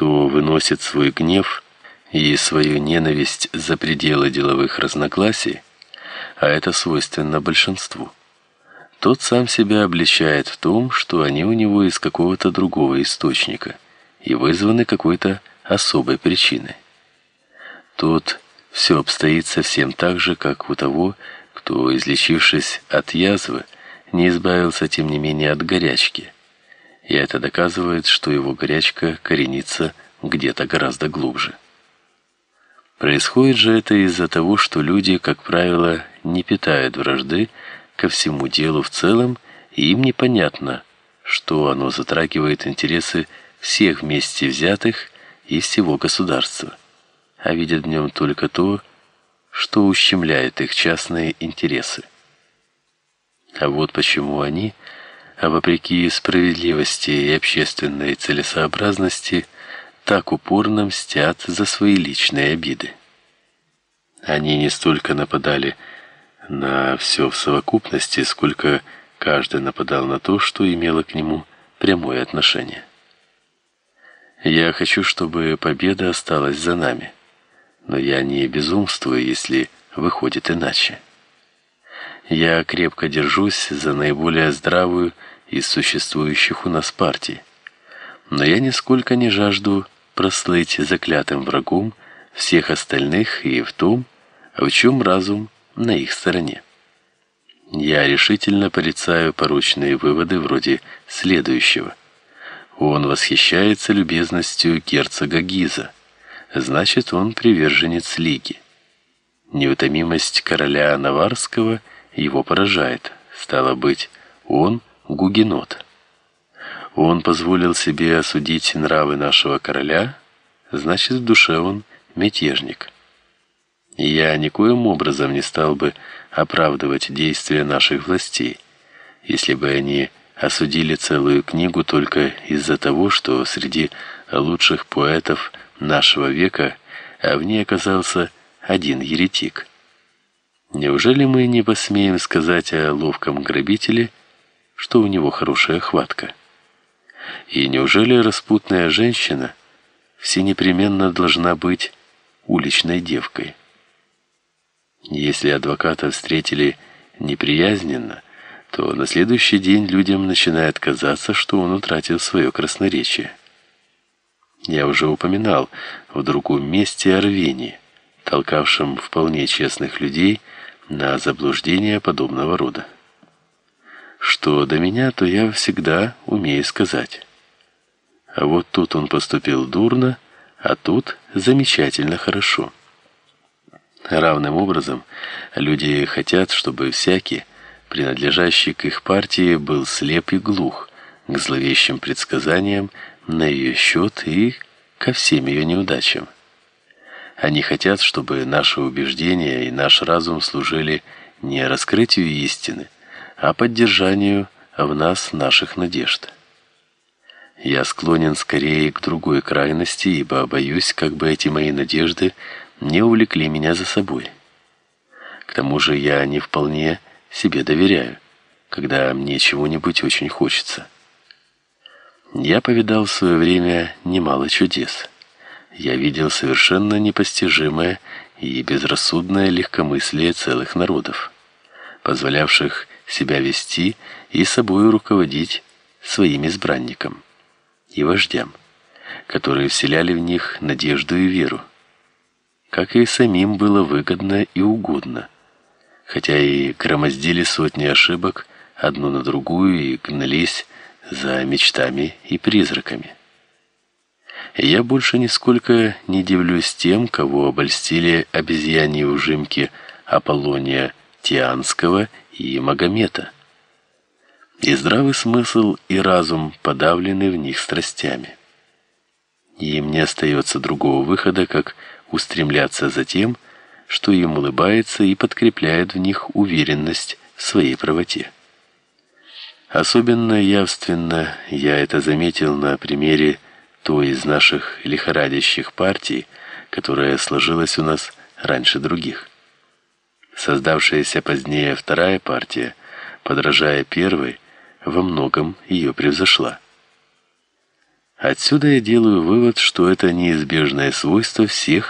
кто выносит свой гнев и свою ненависть за пределы деловых разногласий, а это свойственно большинству, тот сам себя обличает в том, что они у него из какого-то другого источника и вызваны какой-то особой причиной. Тут все обстоит совсем так же, как у того, кто, излечившись от язвы, не избавился тем не менее от горячки. И это доказывает, что его горячка коренится где-то гораздо глубже. Происходит же это из-за того, что люди, как правило, не питают вражды ко всему делу в целом, и им непонятно, что оно затрагивает интересы всех вместе взятых и всего государства, а видят в нем только то, что ущемляет их частные интересы. А вот почему они, а вопреки справедливости и общественной целесообразности, так упорно мстят за свои личные обиды. Они не столько нападали на все в совокупности, сколько каждый нападал на то, что имело к нему прямое отношение. Я хочу, чтобы победа осталась за нами, но я не безумствую, если выходит иначе. Я крепко держусь за наиболее здравую из существующих у нас партий, но я нисколько не жажду прослыть заклятым врагом всех остальных и в том, в чем разум на их стороне. Я решительно порицаю порочные выводы вроде следующего. Он восхищается любезностью герцога Гиза, значит, он приверженец лиги. Неутомимость короля Наварского его поражает. Стало быть, он гугенот. Он позволил себе осудить нравы нашего короля, значит, в душе он мятежник. Я никоим образом не стал бы оправдывать действия наших властей, если бы они осудили целую книгу только из-за того, что среди лучших поэтов нашего века в ней оказался один еретик. Неужели мы не посмеем сказать о ловком грабителе, что у него хорошая хватка? И неужели распутная женщина все непременно должна быть уличной девкой? Если адвоката встретили неприязненно, то на следующий день людям начинает казаться, что он утратил свое красноречие. Я уже упоминал в другом месте о рвении, толкавшем вполне честных людей на заблуждения подобного рода. Что до меня, то я всегда умею сказать. А вот тут он поступил дурно, а тут замечательно хорошо. Равным образом люди хотят, чтобы всякий, принадлежащий к их партии, был слеп и глух к зловещим предсказаниям на ее счет и ко всем ее неудачам. Они хотят, чтобы наши убеждения и наш разум служили не раскрытию истины, а поддержанию в нас наших надежд. Я склонен скорее к другой крайности, ибо боюсь, как бы эти мои надежды не увлекли меня за собой. К тому же я не вполне себе доверяю, когда мне чего-нибудь очень хочется. Я повидал в свое время немало чудес. Я видел совершенно непостижимое и безрассудное легкомыслие целых народов, позволявших себя вести и собою руководить своим избранникам и вождям, которые вселяли в них надежду и веру, как и самим было выгодно и угодно, хотя и громоздили сотни ошибок одну на другую и гнались за мечтами и призраками. Я больше нисколько не дивлюсь тем, кого обольстили обезьяньи ужимки Аполлония Тианского и Магомета. И здравый смысл и разум подавлены в них страстями. Им не остается другого выхода, как устремляться за тем, что им улыбается и подкрепляет в них уверенность в своей правоте. Особенно явственно я это заметил на примере той из наших лихорадящих партий, которая сложилась у нас раньше других. Создавшаяся позднее вторая партия, подражая первой, во многом ее превзошла. Отсюда я делаю вывод, что это неизбежное свойство всех